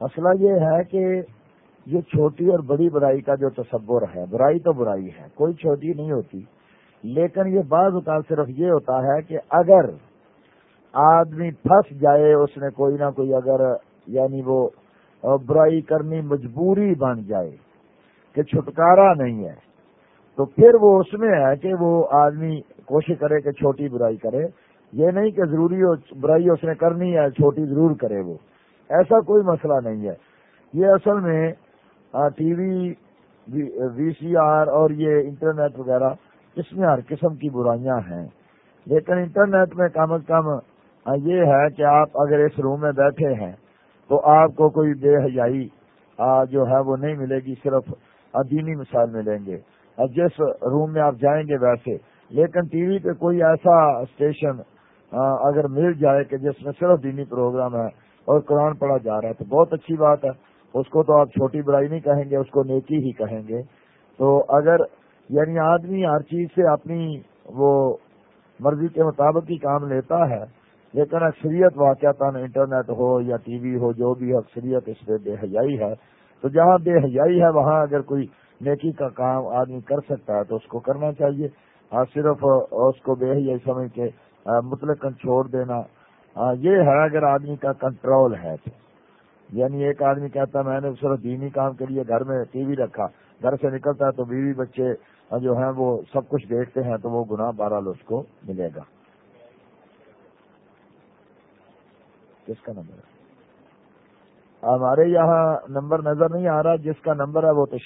مسئلہ یہ ہے کہ یہ چھوٹی اور بڑی برائی کا جو تصور ہے، برائی تو برائی ہے، کوئی چھوٹی نہیں ہوتی۔ لیکن یہ بعض اوقات صرف یہ ہوتا ہے کہ اگر آدمی پھنس جائے، اس نے کوئی نہ کوئی اگر یعنی وہ برائی کرنی مجبوری بن جائے کہ چھٹکارا نہیں ہے، تو پھر وہ اس میں ہے کہ وہ آدمی کوشش کرے کہ چھوٹی برائی کرے۔ یہ نہیں کہ ضروری برائی اس نے کرنی ہے، چھوٹی ضرور کرے وہ۔ ایسا کوئی مسئلہ نہیں ہے۔ یہ اصل میں ٹی وی وی سی آر اور یہ انٹرنیٹ وغیرہ، اس میں ہر قسم کی برائیاں ہیں۔ لیکن انٹرنیٹ میں کم از کم یہ ہے کہ آپ اگر اس روم میں بیٹھے ہیں، تو آپ کو کوئی بے حیائی جو ہے وہ نہیں ملے گی، صرف دینی مثال ملیں گے۔ جس روم میں آپ جائیں گے ویسے، لیکن ٹی وی پہ کوئی ایسا اسٹیشن اگر مل جائے کہ جس میں صرف دینی پروگرام ہے اور قرآن پڑھا جا رہا ہے۔ تو بہت اچھی بات ہے۔ اس کو تو آپ چھوٹی برائی نہیں کہیں گے، اس کو نیکی ہی کہیں گے۔ تو اگر یعنی آدمی ہر چیز سے اپنی وہ مرضی کے مطابق ہی کام لیتا ہے، لیکن اکثریت واقعات انٹرنیٹ ہو یا ٹی وی ہو، جو بھی اکثریت اس پہ بے حیائی ہے، تو جہاں بے حیائی ہے، وہاں اگر کوئی نیکی کا کام آدمی کر سکتا ہے، تو اس کو کرنا چاہیے۔ ہاں، صرف اس کو بے حیائی سمجھ کے مطلق چھوڑ دینا ہاں، یہ ہے اگر آدمی کا کنٹرول ہے تو۔ یعنی ایک آدمی کہتا ہے، میں نے صرف دینی کام کے لیے گھر میں ٹی وی رکھا، گھر سے نکلتا ہے تو بیوی بچے جو ہیں وہ سب کچھ دیکھتے ہیں تو وہ گناہ بہرحال اس کو ملے گا۔ کس کا نمبر ہے؟ ہمارے یہاں نمبر نظر نہیں آ رہا، جس کا نمبر ہے وہ تو